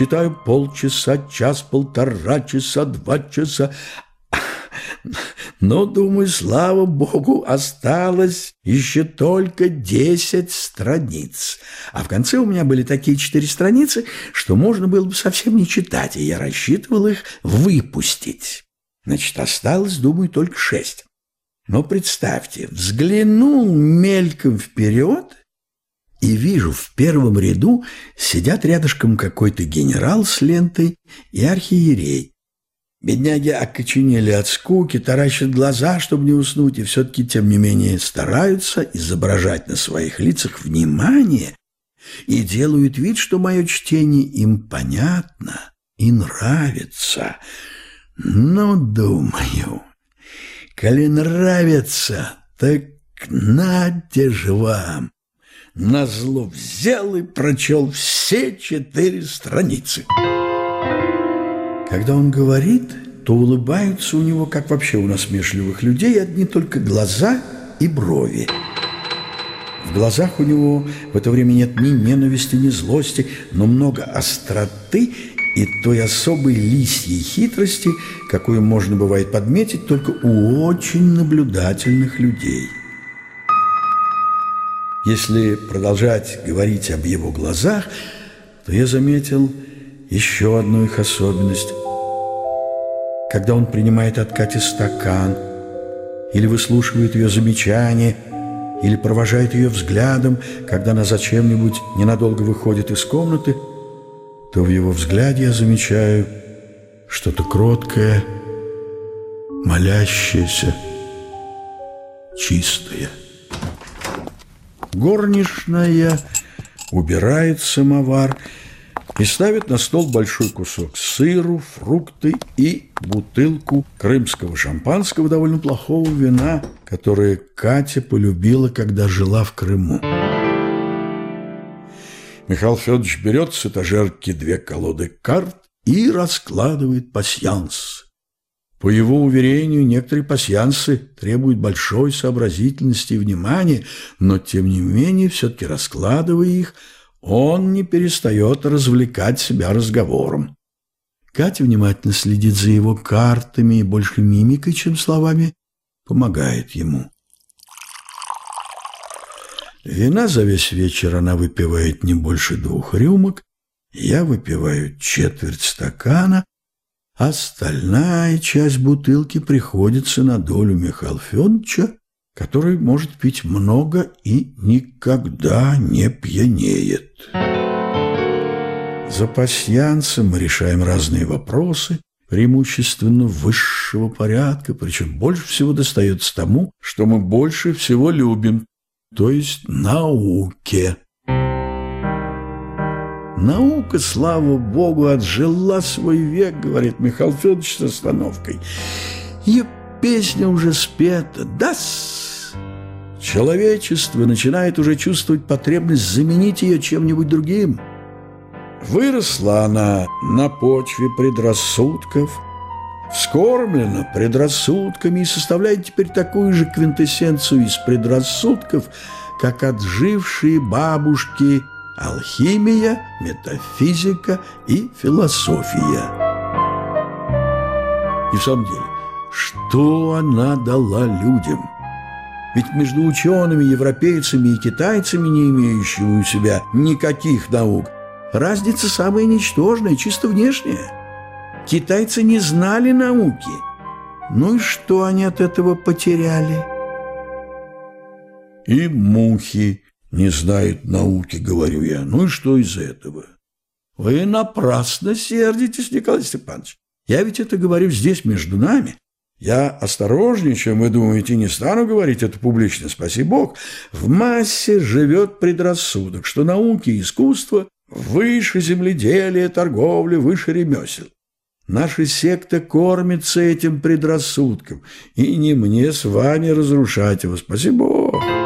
читаю полчаса, час, полтора часа, два часа. Но, думаю, слава богу, осталось еще только десять страниц. А в конце у меня были такие четыре страницы, что можно было бы совсем не читать, и я рассчитывал их выпустить. Значит, осталось, думаю, только шесть. Но представьте, взглянул мельком вперед и вижу, в первом ряду сидят рядышком какой-то генерал с лентой и архиерей. Бедняги окоченели от скуки, таращат глаза, чтобы не уснуть, и все-таки, тем не менее, стараются изображать на своих лицах внимание и делают вид, что мое чтение им понятно и нравится. Но, думаю, коли нравится, так нате вам. Назло взял и прочел все четыре страницы. Когда он говорит, то улыбаются у него, как вообще у насмешливых людей, одни только глаза и брови. В глазах у него в это время нет ни ненависти, ни злости, но много остроты и той особой лисьей хитрости, какую можно бывает подметить только у очень наблюдательных людей. Если продолжать говорить об его глазах, то я заметил еще одну их особенность когда он принимает от Кати стакан, или выслушивает ее замечания, или провожает ее взглядом, когда она зачем-нибудь ненадолго выходит из комнаты, то в его взгляде я замечаю что-то кроткое, молящееся, чистое. Горничная убирает самовар и ставит на стол большой кусок сыру, фрукты и бутылку крымского шампанского, довольно плохого вина, которое Катя полюбила, когда жила в Крыму. Михаил Федорович берет с этажерки две колоды карт и раскладывает пасьянс. По его уверению, некоторые пасьянсы требуют большой сообразительности и внимания, но, тем не менее, все-таки раскладывая их – он не перестает развлекать себя разговором. Катя внимательно следит за его картами и больше мимикой, чем словами, помогает ему. Вина за весь вечер она выпивает не больше двух рюмок, я выпиваю четверть стакана, остальная часть бутылки приходится на долю Михаила Федоровича, который может пить много и никогда не пьянеет. За пасьянцем мы решаем разные вопросы, преимущественно высшего порядка, причем больше всего достается тому, что мы больше всего любим, то есть науке. Наука, слава богу, отжила свой век, говорит Михаил Федорович с остановкой. Ее песня уже спета, да-с! Человечество начинает уже чувствовать потребность заменить ее чем-нибудь другим. Выросла она на почве предрассудков, вскормлена предрассудками и составляет теперь такую же квинтэссенцию из предрассудков, как отжившие бабушки алхимия, метафизика и философия. И в самом деле, что она дала людям – ведь между учеными, европейцами и китайцами, не имеющими у себя никаких наук, разница самая ничтожная, чисто внешняя. Китайцы не знали науки. Ну и что они от этого потеряли? И мухи не знают науки, говорю я. Ну и что из этого? Вы напрасно сердитесь, Николай Степанович. Я ведь это говорю здесь между нами. Я осторожнее, чем вы думаете, не стану говорить это публично, спаси Бог. В массе живет предрассудок, что науки и искусство выше земледелия, торговли, выше ремесел. Наша секта кормится этим предрассудком, и не мне с вами разрушать его, спаси Бог.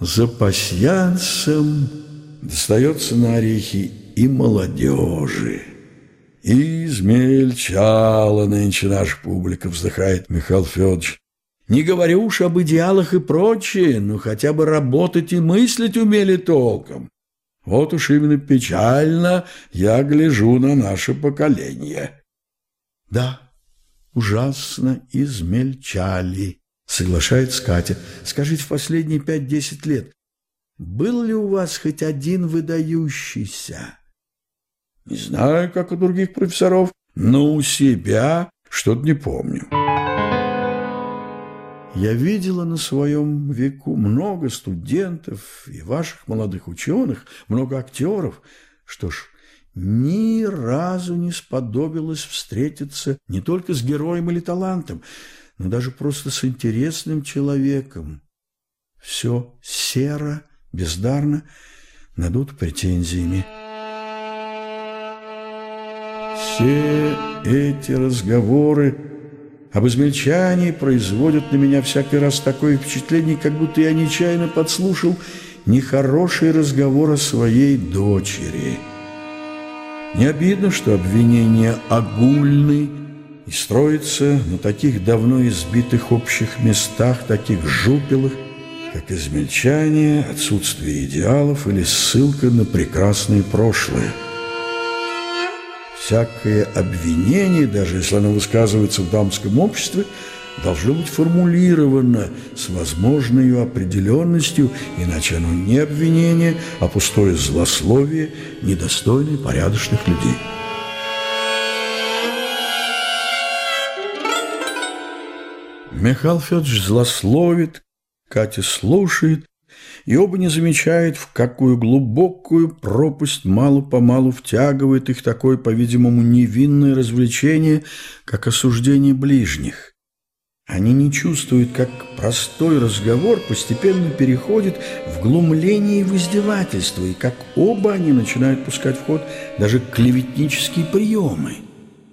За пасьянсом достается на орехи и молодежи. «Измельчала нынче наша публика», — вздыхает Михаил Федорович. «Не говорю уж об идеалах и прочее, но хотя бы работать и мыслить умели толком. Вот уж именно печально я гляжу на наше поколение. Да, ужасно измельчали, соглашается Катя. Скажите, в последние пять-десять лет был ли у вас хоть один выдающийся? Не знаю, как у других профессоров, но у себя что-то не помню. Я видела на своем веку много студентов и ваших молодых ученых, много актеров. Что ж, ни разу не сподобилось встретиться не только с героем или талантом, но даже просто с интересным человеком. Все серо, бездарно, надут претензиями. Все эти разговоры об измельчании производят на меня всякий раз такое впечатление, как будто я нечаянно подслушал нехороший разговор о своей дочери. Не обидно, что обвинения огульны и строятся на таких давно избитых общих местах, таких жупелых, как измельчание, отсутствие идеалов или ссылка на прекрасное прошлое. Всякое обвинение, даже если оно высказывается в дамском обществе, должно быть формулировано с возможной определенностью, иначе оно не обвинение, а пустое злословие, недостойное порядочных людей. Михаил Федорович злословит, Катя слушает, и оба не замечают, в какую глубокую пропасть мало-помалу втягивает их такое, по-видимому, невинное развлечение, как осуждение ближних. Они не чувствуют, как простой разговор постепенно переходит в глумление и в издевательство, и как оба они начинают пускать в ход даже клеветнические приемы.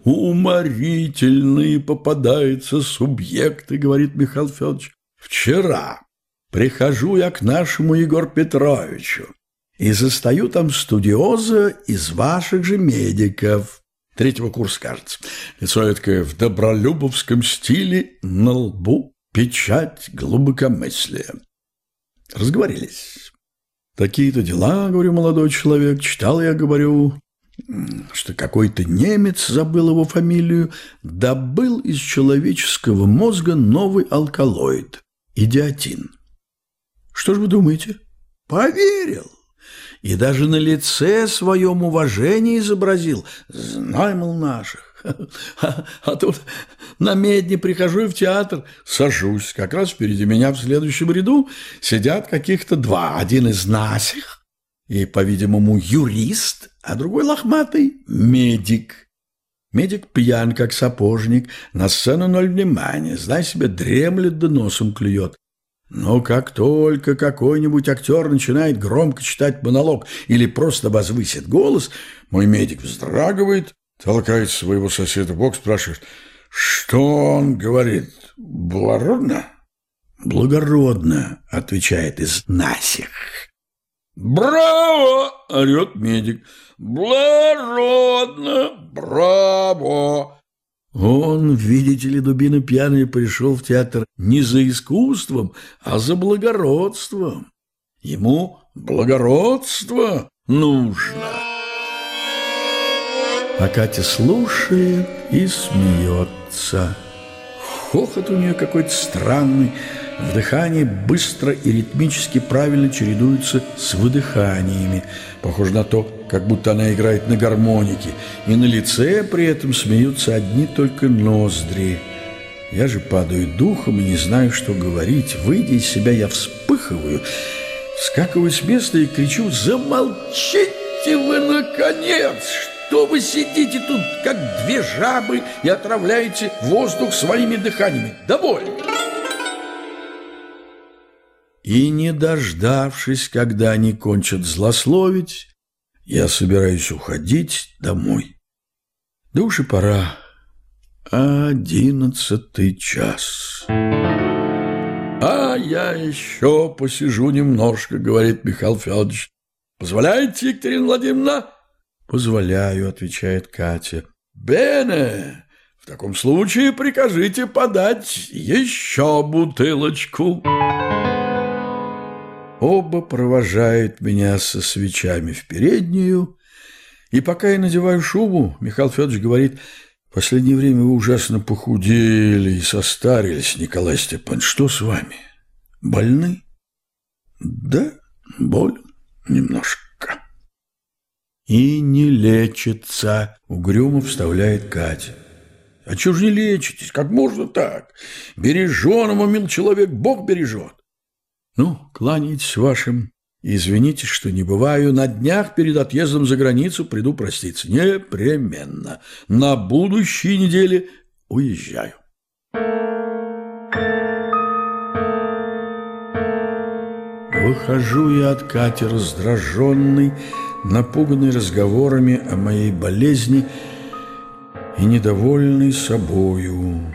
«Уморительные попадаются субъекты», — говорит Михаил Федорович. «Вчера Прихожу я к нашему Егор Петровичу и застаю там студиоза из ваших же медиков. Третьего курса, кажется. Лицо такое в добролюбовском стиле, на лбу печать глубокомыслия. Разговорились. Такие-то дела, говорю, молодой человек. Читал я, говорю, что какой-то немец, забыл его фамилию, добыл из человеческого мозга новый алкалоид – идиотин. Что ж вы думаете? Поверил. И даже на лице своем уважение изобразил. Знай, мол, наших. А, а тут на медне прихожу и в театр, сажусь. Как раз впереди меня в следующем ряду сидят каких-то два. Один из насих и, по-видимому, юрист, а другой лохматый медик. Медик пьян, как сапожник, на сцену ноль внимания, знай себе, дремлет да носом клюет. Но как только какой-нибудь актер начинает громко читать монолог или просто возвысит голос, мой медик вздрагивает, толкает своего соседа в бок, спрашивает, что он говорит, благородно? Благородно, отвечает из насих. «Браво!» – орет медик. «Благородно! Браво!» Он, видите ли, дубина пьяный, пришел в театр не за искусством, а за благородством. Ему благородство нужно. А Катя слушает и смеется. Хохот у нее какой-то странный, в быстро и ритмически правильно чередуются с выдыханиями. Похоже на то, как будто она играет на гармонике, и на лице при этом смеются одни только ноздри. Я же падаю духом и не знаю, что говорить. Выйдя из себя, я вспыхиваю, вскакиваю с места и кричу «Замолчите вы, наконец! Что вы сидите тут, как две жабы, и отравляете воздух своими дыханиями? Довольно!» И, не дождавшись, когда они кончат злословить, я собираюсь уходить домой. Да уж и пора. Одиннадцатый час. «А я еще посижу немножко», — говорит Михаил Федорович. «Позволяете, Екатерина Владимировна?» «Позволяю», — отвечает Катя. «Бене, в таком случае прикажите подать еще бутылочку». Оба провожают меня со свечами в переднюю, и пока я надеваю шубу, Михаил Федорович говорит, «В последнее время вы ужасно похудели и состарились, Николай Степанович. Что с вами? Больны?» «Да, боль немножко». «И не лечится», — угрюмо вставляет Катя. «А чего же не лечитесь? Как можно так? Береженого, мил человек, Бог бережет». Ну, кланяйтесь вашим. Извините, что не бываю. На днях перед отъездом за границу приду проститься. Непременно. На будущей неделе уезжаю. Выхожу я от Кати раздраженный, напуганный разговорами о моей болезни и недовольный собою.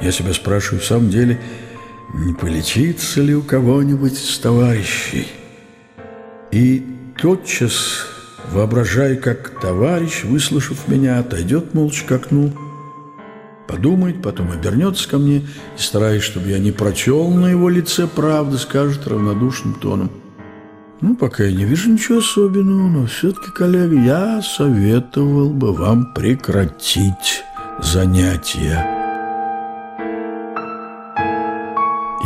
Я себя спрашиваю, в самом деле, не полечиться ли у кого-нибудь из товарищей. И тотчас, воображая, как товарищ, выслушав меня, отойдет молча к окну, подумает, потом обернется ко мне и, стараясь, чтобы я не прочел на его лице правды, скажет равнодушным тоном. Ну, пока я не вижу ничего особенного, но все-таки, коллега, я советовал бы вам прекратить занятия.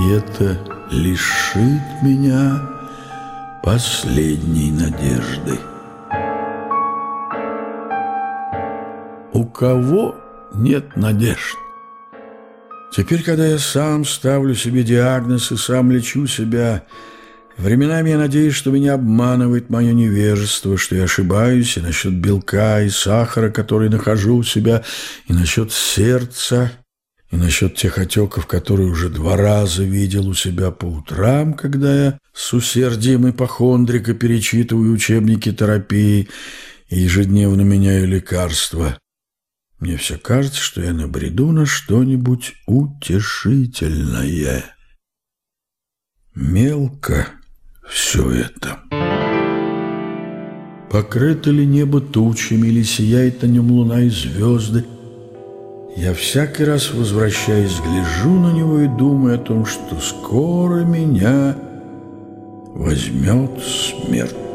И это лишит меня последней надежды. У кого нет надежд? Теперь, когда я сам ставлю себе диагноз и сам лечу себя, временами я надеюсь, что меня обманывает мое невежество, что я ошибаюсь и насчет белка и сахара, который нахожу у себя, и насчет сердца, и насчет тех отеков, которые уже два раза видел у себя по утрам, когда я с усердием ипохондрика перечитываю учебники терапии и ежедневно меняю лекарства. Мне все кажется, что я набреду на что-нибудь утешительное. Мелко все это. Покрыто ли небо тучами, или сияет на нем луна и звезды — я всякий раз, возвращаясь, гляжу на него и думаю о том, что скоро меня возьмет смерть.